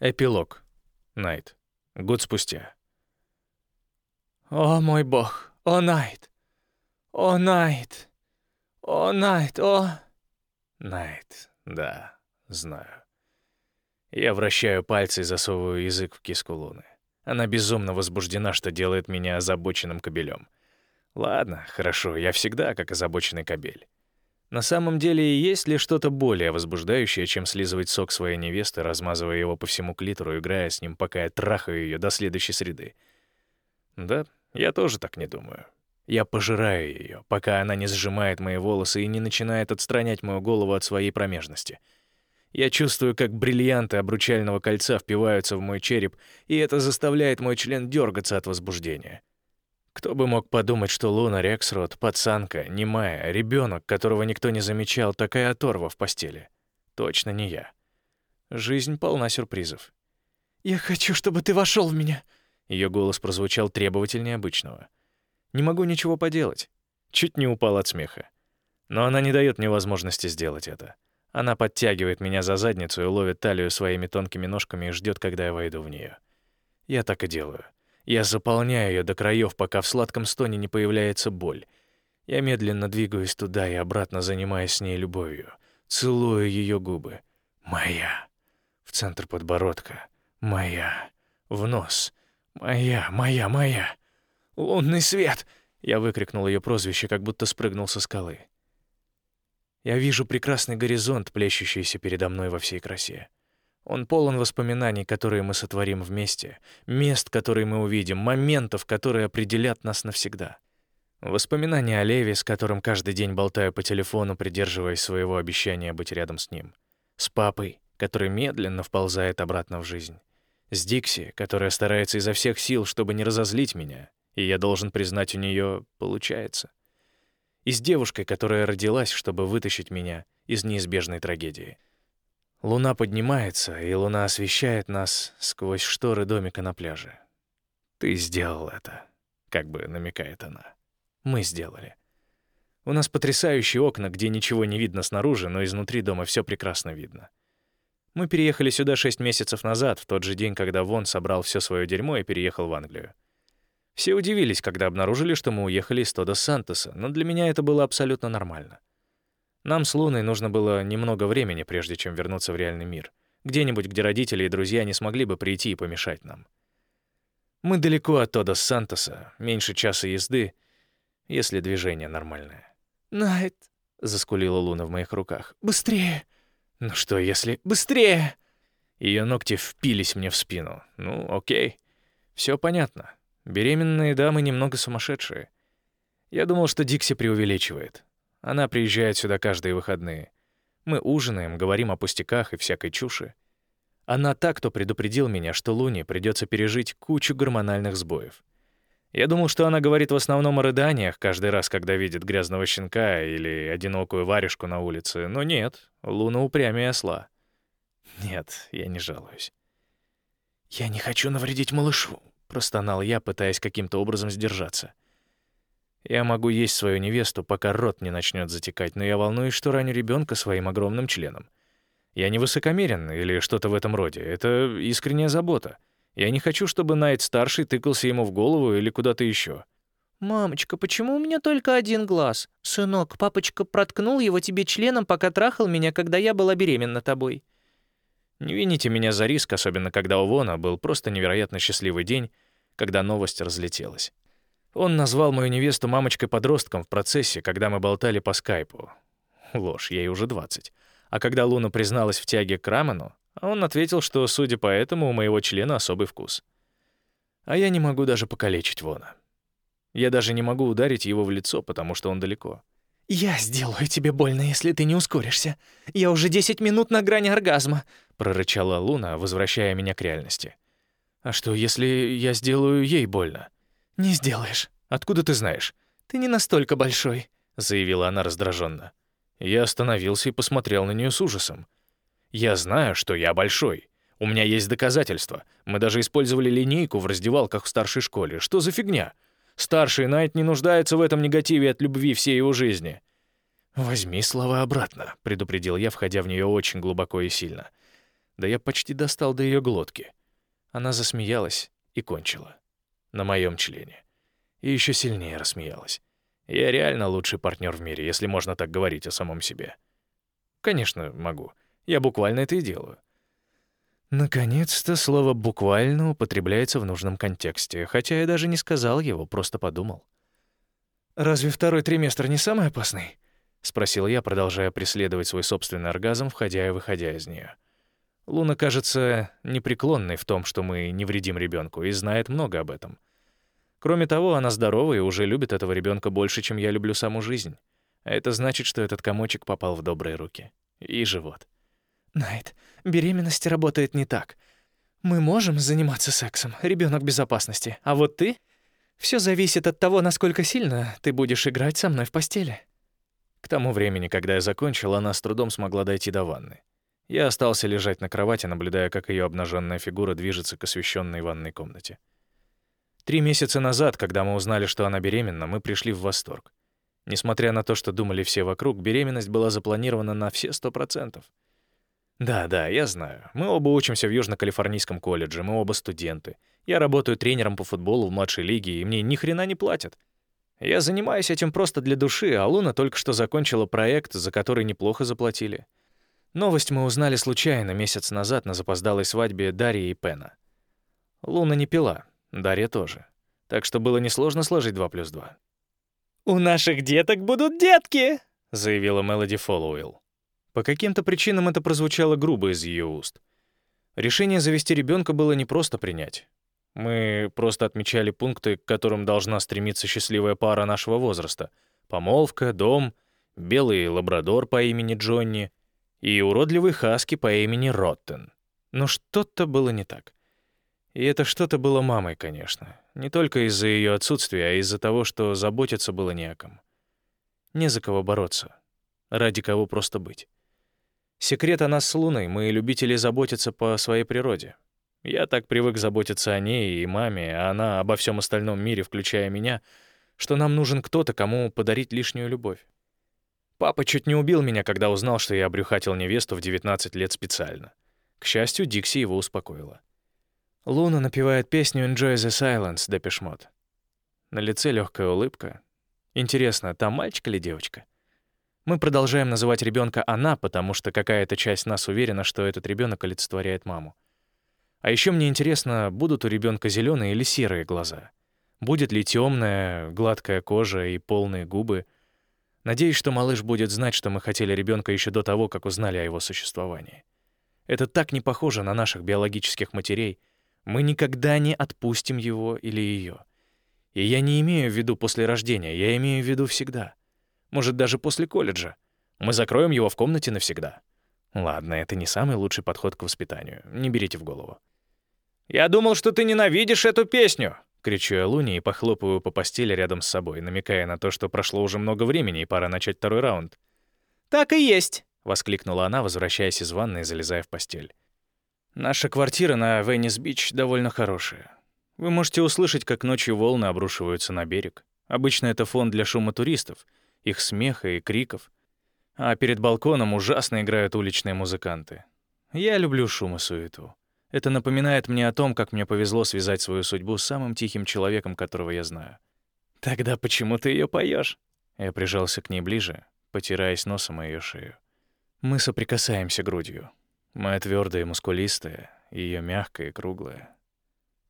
Эпилог. Найт. Год спустя. О мой бог! О, Найт! О, Найт! О, Найт! О... Найт. Да, знаю. Я вращаю пальцы и засовываю язык в киску Луны. Она безумно возбуждена, что делает меня озабоченным кобелем. Ладно, хорошо, я всегда как озабоченный кобель. На самом деле, есть ли что-то более возбуждающее, чем слизывать сок своей невесты, размазывая его по всему клитору, играя с ним, пока я трахаю ее до следующей среды? Да, я тоже так не думаю. Я пожираю ее, пока она не сжимает мои волосы и не начинает отстранять мою голову от своей промежности. Я чувствую, как бриллианты обручального кольца впиваются в мой череп, и это заставляет мой член дергаться от возбуждения. Кто бы мог подумать, что Луна Рексрод, пацанка, немая, ребенок, которого никто не замечал, такая оторва в постели. Точно не я. Жизнь полна сюрпризов. «Я хочу, чтобы ты вошел в меня!» Ее голос прозвучал требовательнее обычного. Не могу ничего поделать. Чуть не упал от смеха. Но она не дает мне возможности сделать это. Она подтягивает меня за задницу и ловит талию своими тонкими ножками и ждет, когда я войду в нее. Я так и делаю. Я заполняю ее до краев, пока в сладком стоне не появляется боль. Я медленно двигаюсь туда и обратно, занимаясь с ней любовью. Целую ее губы. Моя. В центр подбородка. Моя. В нос. Моя, моя, моя. «Лунный свет!» Я выкрикнул ее прозвище, как будто спрыгнул со скалы. Я вижу прекрасный горизонт, плещущийся передо мной во всей красе. Он полон воспоминаний, которые мы сотворим вместе, мест, которые мы увидим, моментов, которые определят нас навсегда. Воспоминания о Леве, с которым каждый день болтаю по телефону, придерживаясь своего обещания быть рядом с ним. С папой, который медленно вползает обратно в жизнь. С Дикси, которая старается изо всех сил, чтобы не разозлить меня, и я должен признать, у нее получается. И с девушкой, которая родилась, чтобы вытащить меня из неизбежной трагедии. Луна поднимается, и луна освещает нас сквозь шторы домика на пляже. «Ты сделал это», — как бы намекает она. «Мы сделали». У нас потрясающие окна, где ничего не видно снаружи, но изнутри дома все прекрасно видно. Мы переехали сюда шесть месяцев назад, в тот же день, когда Вон собрал все свое дерьмо и переехал в Англию. Все удивились, когда обнаружили, что мы уехали из Тодос Сантоса, но для меня это было абсолютно нормально. Нам с Луной нужно было немного времени, прежде чем вернуться в реальный мир. Где-нибудь, где родители и друзья не смогли бы прийти и помешать нам. Мы далеко от Тодос Сантоса, меньше часа езды, если движение нормальное. «Найт», — заскулила Луна в моих руках, — «быстрее!» «Ну что, если... Быстрее!» Ее ногти впились мне в спину. «Ну, окей. Все понятно. Беременные дамы немного сумасшедшие. Я думал, что Дикси преувеличивает. Она приезжает сюда каждые выходные. Мы ужинаем, говорим о пустяках и всякой чуши. Она так, кто предупредил меня, что Луне придется пережить кучу гормональных сбоев. Я думал, что она говорит в основном о рыданиях каждый раз, когда видит грязного щенка или одинокую варежку на улице, но нет, Луна упрямее осла. Нет, я не жалуюсь. «Я не хочу навредить малышу», — простонал я, пытаясь каким-то образом сдержаться. Я могу есть свою невесту, пока рот не начнет затекать, но я волнуюсь, что раню ребенка своим огромным членом. Я не высокомерен или что-то в этом роде. Это искренняя забота. Я не хочу, чтобы Найт-старший тыкался ему в голову или куда-то еще. «Мамочка, почему у меня только один глаз? Сынок, папочка проткнул его тебе членом, пока трахал меня, когда я была беременна тобой». Не вините меня за риск, особенно когда у Вона был просто невероятно счастливый день, когда новость разлетелась. Он назвал мою невесту мамочкой-подростком в процессе, когда мы болтали по скайпу. Ложь, ей уже 20. А когда Луна призналась в тяге к рамену, он ответил, что, судя по этому, у моего члена особый вкус. А я не могу даже покалечить Вона. Я даже не могу ударить его в лицо, потому что он далеко. «Я сделаю тебе больно, если ты не ускоришься. Я уже 10 минут на грани оргазма», — прорычала Луна, возвращая меня к реальности. «А что, если я сделаю ей больно?» «Не сделаешь». «Откуда ты знаешь?» «Ты не настолько большой», — заявила она раздраженно. Я остановился и посмотрел на нее с ужасом. «Я знаю, что я большой. У меня есть доказательства. Мы даже использовали линейку в раздевалках в старшей школе. Что за фигня? Старший Найт не нуждается в этом негативе от любви всей его жизни». «Возьми слова обратно», — предупредил я, входя в нее очень глубоко и сильно. Да я почти достал до ее глотки. Она засмеялась и кончила. На моем члене. И еще сильнее рассмеялась. Я реально лучший партнер в мире, если можно так говорить о самом себе. Конечно, могу. Я буквально это и делаю. Наконец-то слово «буквально» употребляется в нужном контексте, хотя я даже не сказал его, просто подумал. «Разве второй триместр не самый опасный?» — спросил я, продолжая преследовать свой собственный оргазм, входя и выходя из нее. Луна кажется непреклонной в том, что мы не вредим ребенку, и знает много об этом. Кроме того, она здорова и уже любит этого ребенка больше, чем я люблю саму жизнь. А это значит, что этот комочек попал в добрые руки. И живот. Найт, беременность работает не так. Мы можем заниматься сексом, ребенок безопасности, а вот ты... Все зависит от того, насколько сильно ты будешь играть со мной в постели. К тому времени, когда я закончил, она с трудом смогла дойти до ванны. Я остался лежать на кровати, наблюдая, как ее обнаженная фигура движется к освещенной ванной комнате. Три месяца назад, когда мы узнали, что она беременна, мы пришли в восторг. Несмотря на то, что думали все вокруг, беременность была запланирована на все сто процентов. Да, да, я знаю. Мы оба учимся в Южно-Калифорнийском колледже, мы оба студенты. Я работаю тренером по футболу в младшей лиге, и мне ни хрена не платят. Я занимаюсь этим просто для души, а Луна только что закончила проект, за который неплохо заплатили. Новость мы узнали случайно месяц назад на запоздалой свадьбе Дарьи и Пена. Луна не пила, Дарья тоже. Так что было несложно сложить 2 плюс 2. «У наших деток будут детки!» — заявила Мелоди Фоллоуэлл. По каким-то причинам это прозвучало грубо из ее уст. Решение завести ребенка было не просто принять. Мы просто отмечали пункты, к которым должна стремиться счастливая пара нашего возраста. Помолвка, дом, белый лабрадор по имени Джонни и уродливый хаски по имени Роттен. Но что-то было не так. И это что-то было мамой, конечно. Не только из-за ее отсутствия, а из-за того, что заботиться было не о ком. Не за кого бороться. Ради кого просто быть. Секрет о нас с Луной, мы любители заботиться по своей природе. Я так привык заботиться о ней и маме, а она обо всем остальном мире, включая меня, что нам нужен кто-то, кому подарить лишнюю любовь. Папа чуть не убил меня, когда узнал, что я обрюхатил невесту в 19 лет специально. К счастью, Дикси его успокоила. Луна напевает песню «Enjoy the Silence» Депешмот. На лице легкая улыбка. Интересно, там мальчик или девочка? Мы продолжаем называть ребенка «она», потому что какая-то часть нас уверена, что этот ребенок олицетворяет маму. А еще мне интересно, будут у ребенка зеленые или серые глаза? Будет ли темная, гладкая кожа и полные губы? Надеюсь, что малыш будет знать, что мы хотели ребенка еще до того, как узнали о его существовании. Это так не похоже на наших биологических матерей. Мы никогда не отпустим его или ее. И я не имею в виду после рождения, я имею в виду всегда. Может, даже после колледжа. Мы закроем его в комнате навсегда. Ладно, это не самый лучший подход к воспитанию. Не берите в голову. «Я думал, что ты ненавидишь эту песню!» Кричу я Луне и похлопываю по постели рядом с собой, намекая на то, что прошло уже много времени и пора начать второй раунд. «Так и есть!» — воскликнула она, возвращаясь из ванной и залезая в постель. «Наша квартира на Веннис-Бич довольно хорошая. Вы можете услышать, как ночью волны обрушиваются на берег. Обычно это фон для шума туристов — их смеха и криков. А перед балконом ужасно играют уличные музыканты. Я люблю шум и суету. Это напоминает мне о том, как мне повезло связать свою судьбу с самым тихим человеком, которого я знаю. Тогда почему ты ее поешь? Я прижался к ней ближе, потираясь носом о ее шею. Мы соприкасаемся грудью. Моя твердая и мускулистая, ее мягкая и круглая.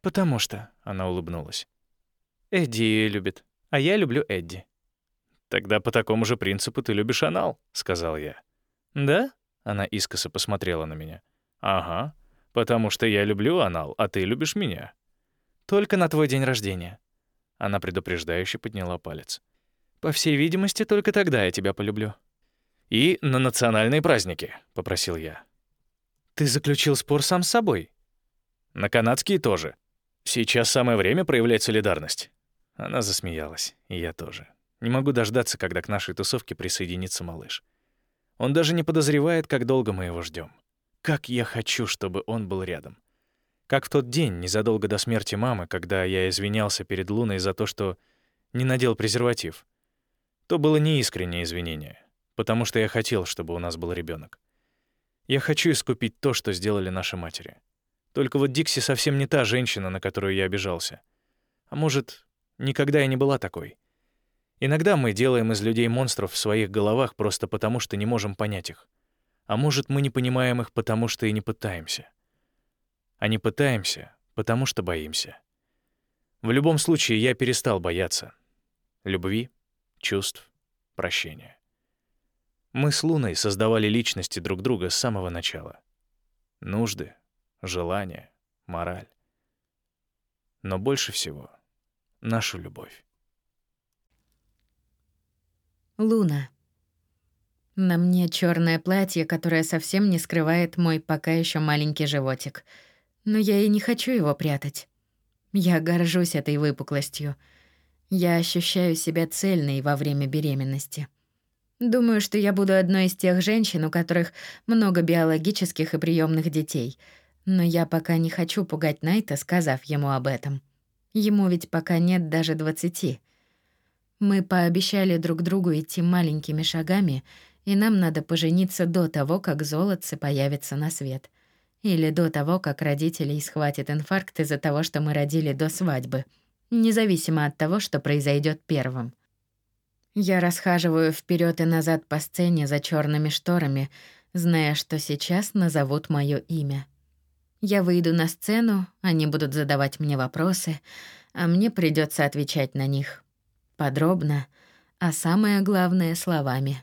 «Потому что», — она улыбнулась. «Эдди ее любит, а я люблю Эдди. «Тогда по такому же принципу ты любишь анал», — сказал я. «Да?» — она искоса посмотрела на меня. «Ага, потому что я люблю анал, а ты любишь меня». «Только на твой день рождения». Она предупреждающе подняла палец. «По всей видимости, только тогда я тебя полюблю». «И на национальные праздники», — попросил я. «Ты заключил спор сам с собой?» «На канадские тоже. Сейчас самое время проявлять солидарность». Она засмеялась, и я тоже. Не могу дождаться, когда к нашей тусовке присоединится малыш. Он даже не подозревает, как долго мы его ждем. Как я хочу, чтобы он был рядом. Как в тот день, незадолго до смерти мамы, когда я извинялся перед Луной за то, что не надел презерватив. То было неискреннее извинение, потому что я хотел, чтобы у нас был ребенок. Я хочу искупить то, что сделали наши матери. Только вот Дикси совсем не та женщина, на которую я обижался. А может, никогда и не была такой. Иногда мы делаем из людей монстров в своих головах просто потому, что не можем понять их. А может, мы не понимаем их потому, что и не пытаемся. А не пытаемся, потому что боимся. В любом случае, я перестал бояться. Любви, чувств, прощения. Мы с Луной создавали личности друг друга с самого начала. Нужды, желания, мораль. Но больше всего — нашу любовь. Луна. На мне черное платье, которое совсем не скрывает мой пока еще маленький животик. Но я и не хочу его прятать. Я горжусь этой выпуклостью. Я ощущаю себя цельной во время беременности. Думаю, что я буду одной из тех женщин, у которых много биологических и приемных детей. Но я пока не хочу пугать Найта, сказав ему об этом. Ему ведь пока нет даже двадцати. Мы пообещали друг другу идти маленькими шагами, и нам надо пожениться до того, как золотце появится на свет. Или до того, как родителей схватит инфаркт из-за того, что мы родили до свадьбы, независимо от того, что произойдет первым. Я расхаживаю вперед и назад по сцене за черными шторами, зная, что сейчас назовут мое имя. Я выйду на сцену, они будут задавать мне вопросы, а мне придется отвечать на них подробно, а самое главное — словами.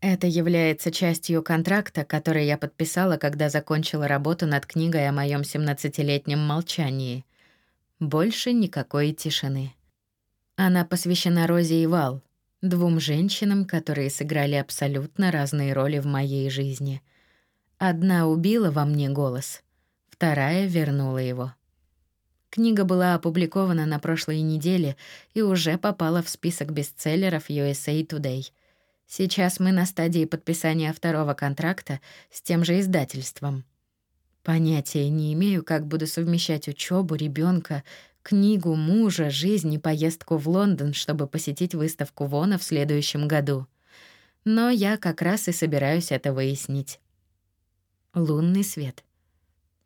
Это является частью контракта, который я подписала, когда закончила работу над книгой о моем 17-летнем молчании. Больше никакой тишины. Она посвящена Розе и Вал, двум женщинам, которые сыграли абсолютно разные роли в моей жизни. Одна убила во мне голос, вторая вернула его. Книга была опубликована на прошлой неделе и уже попала в список бестселлеров USA Today. Сейчас мы на стадии подписания второго контракта с тем же издательством. Понятия не имею, как буду совмещать учебу, ребенка, книгу, мужа, жизнь и поездку в Лондон, чтобы посетить выставку Вона в следующем году. Но я как раз и собираюсь это выяснить. Лунный свет —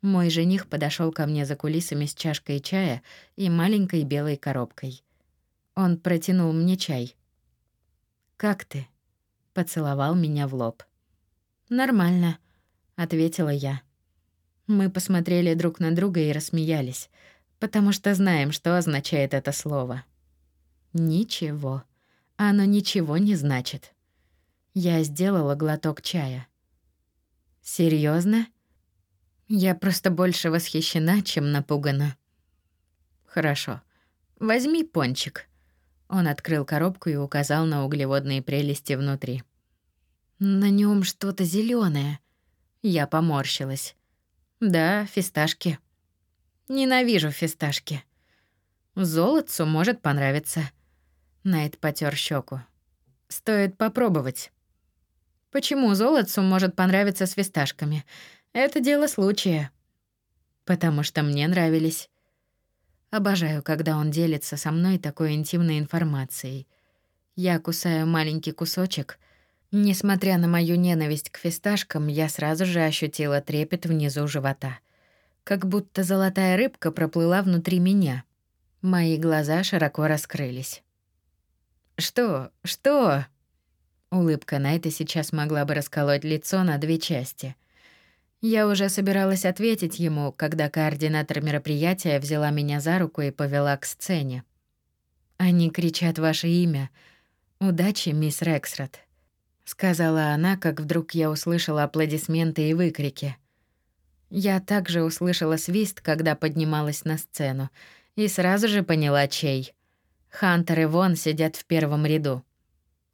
мой жених подошел ко мне за кулисами с чашкой чая и маленькой белой коробкой. Он протянул мне чай. «Как ты?» — поцеловал меня в лоб. «Нормально», — ответила я. Мы посмотрели друг на друга и рассмеялись, потому что знаем, что означает это слово. «Ничего. Оно ничего не значит». Я сделала глоток чая. Серьезно? Я просто больше восхищена, чем напугана. Хорошо. Возьми пончик. Он открыл коробку и указал на углеводные прелести внутри. На нем что-то зеленое. Я поморщилась. Да, фисташки. Ненавижу фисташки. Золотцу может понравиться. Найт потер щеку. Стоит попробовать. Почему золотцу может понравиться с фисташками? Это дело случая. Потому что мне нравились. Обожаю, когда он делится со мной такой интимной информацией. Я кусаю маленький кусочек. Несмотря на мою ненависть к фисташкам, я сразу же ощутила трепет внизу живота. Как будто золотая рыбка проплыла внутри меня. Мои глаза широко раскрылись. «Что? Что?» Улыбка Найта сейчас могла бы расколоть лицо на две части — я уже собиралась ответить ему, когда координатор мероприятия взяла меня за руку и повела к сцене. «Они кричат ваше имя. Удачи, мисс Рексрот», — сказала она, как вдруг я услышала аплодисменты и выкрики. Я также услышала свист, когда поднималась на сцену, и сразу же поняла, чей. Хантер и Вон сидят в первом ряду.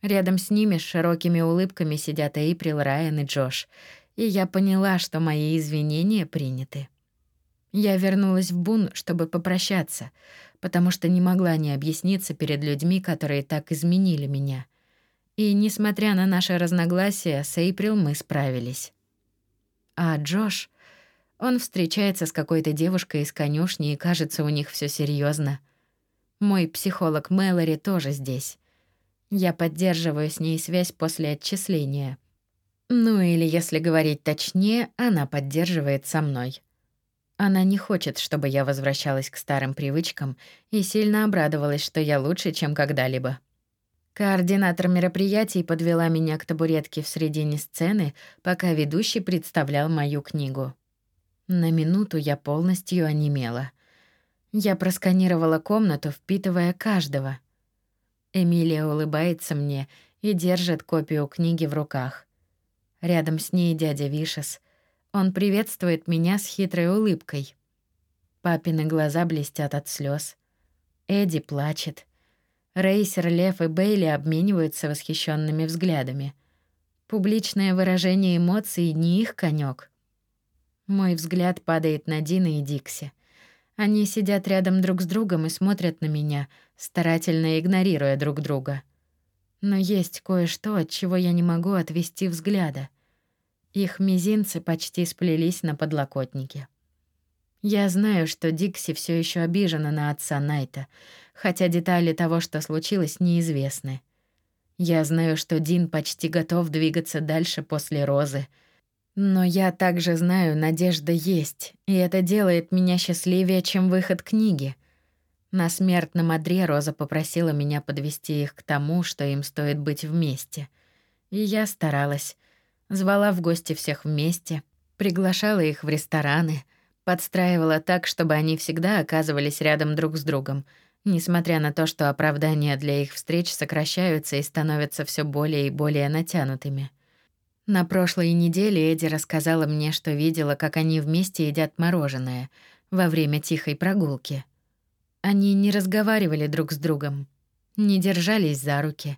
Рядом с ними с широкими улыбками сидят Эйприл, Райан и Джош — и я поняла, что мои извинения приняты. Я вернулась в Бун, чтобы попрощаться, потому что не могла не объясниться перед людьми, которые так изменили меня. И, несмотря на наши разногласия, с Эйприл мы справились. А Джош, он встречается с какой-то девушкой из конюшни, и кажется, у них все серьезно. Мой психолог Мэлори тоже здесь. Я поддерживаю с ней связь после отчисления — Ну или, если говорить точнее, она поддерживает со мной. Она не хочет, чтобы я возвращалась к старым привычкам и сильно обрадовалась, что я лучше, чем когда-либо. Координатор мероприятий подвела меня к табуретке в середине сцены, пока ведущий представлял мою книгу. На минуту я полностью онемела. Я просканировала комнату, впитывая каждого. Эмилия улыбается мне и держит копию книги в руках. Рядом с ней дядя Вишес. Он приветствует меня с хитрой улыбкой. Папины глаза блестят от слез. Эдди плачет. Рейсер, Лев и Бейли обмениваются восхищенными взглядами. Публичное выражение эмоций не их конек. Мой взгляд падает на Дина и Дикси. Они сидят рядом друг с другом и смотрят на меня, старательно игнорируя друг друга. Но есть кое-что, от чего я не могу отвести взгляда. Их мизинцы почти сплелись на подлокотнике. Я знаю, что Дикси все еще обижена на отца Найта, хотя детали того, что случилось, неизвестны. Я знаю, что Дин почти готов двигаться дальше после Розы — но я также знаю, надежда есть, и это делает меня счастливее, чем выход книги. На смертном одре Роза попросила меня подвести их к тому, что им стоит быть вместе. И я старалась. Звала в гости всех вместе, приглашала их в рестораны, подстраивала так, чтобы они всегда оказывались рядом друг с другом, несмотря на то, что оправдания для их встреч сокращаются и становятся все более и более натянутыми. На прошлой неделе Эдди рассказала мне, что видела, как они вместе едят мороженое во время тихой прогулки. Они не разговаривали друг с другом, не держались за руки.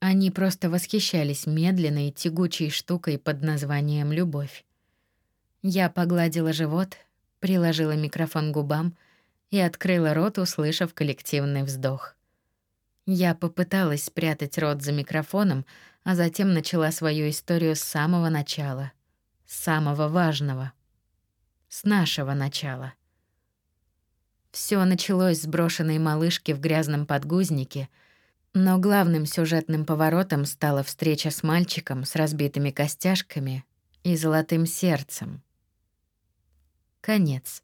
Они просто восхищались медленной, тягучей штукой под названием «любовь». Я погладила живот, приложила микрофон к губам и открыла рот, услышав коллективный вздох. Я попыталась спрятать рот за микрофоном, а затем начала свою историю с самого начала, с самого важного, с нашего начала. Все началось с брошенной малышки в грязном подгузнике, но главным сюжетным поворотом стала встреча с мальчиком с разбитыми костяшками и золотым сердцем. Конец.